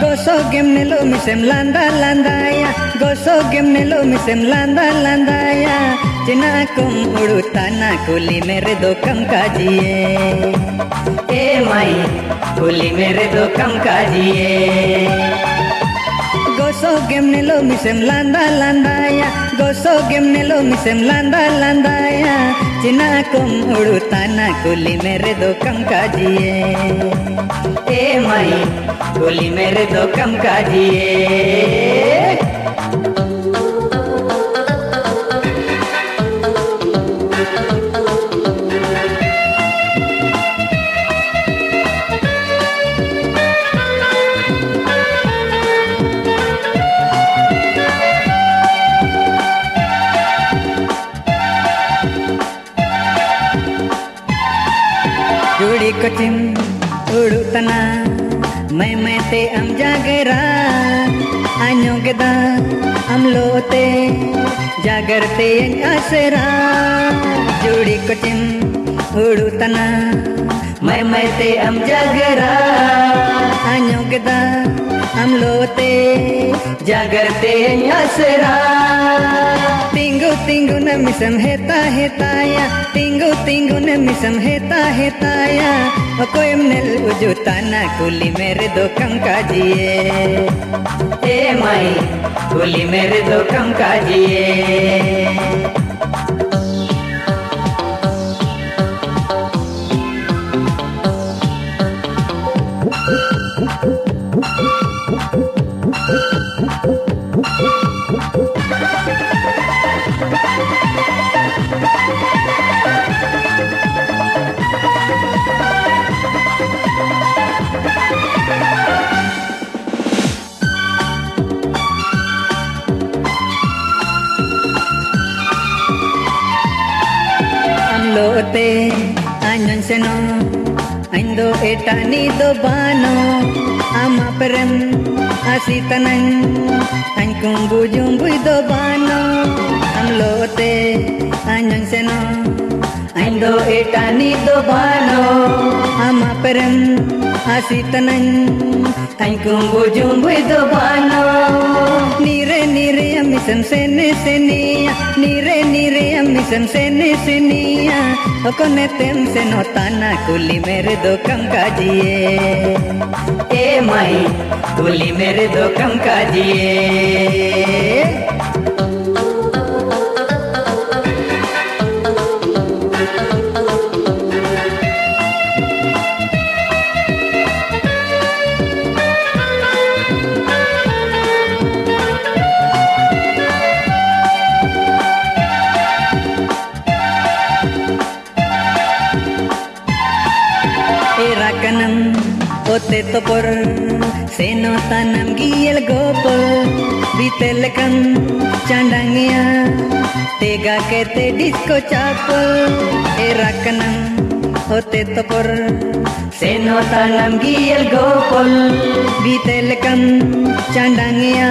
nelo misem landa landaya game misem landa landaya ya Cina kum udu tanah kuli mere do kam kajiye E mai kuli mere do kam kajiye Game nelo misem landa landa ya Gosok game nelo misem landa landa ya Cina kum udu tanah kuli mere do kam kajiye ए माई गोली मेरे दो कम काजिए जुड़ी कचिम उड़ू तना मैं मैं ते अम जागरा। आño गदा अम लोते, जागरते आसरा। जुड़ी कचिम उड़ू तना मैं मैं ते अम जागरा। आño गदा अम लोते, जागरते आसरा। तिंगु न मिसम है ताया तिंगु तिंगु न मिसम है ता है ताया ओ कोई मनल उजु ताना कुली मेरे दो कम काजिए ए माई कुली मेरे दो कम काजिए pe anyan seno anh do etani do bano ama perem asitanan anh bujum jumbu do bano amlo te anyan seno anh do etani do bano ama perem asitanan anh kumbu jumbu nire amisam sene senia nire nire amisam sene senia okone tem se notana kuli mere do kam kajiye e mai kuli mere do kam kajiye setopor Se nota namgi el gopol Vitelekan candangnya Tega kete disco chapol Erakanan hote topor Se nota namgi el gopol Vitelekan candangnya